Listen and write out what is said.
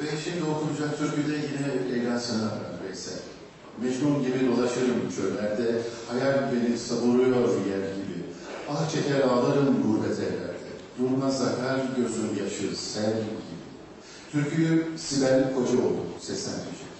Ve şimdi okunacak türküde yine Leyla sana var Veysel. Mecnun gibi dolaşırım çöllerde, hayal beni savuruyor yer gibi. Ah çeker ağlarım gurbet ellerde, durmaz akar gözüm yaşı sel gibi. Türküyü Sibel Kocaoğlu seslendirecek.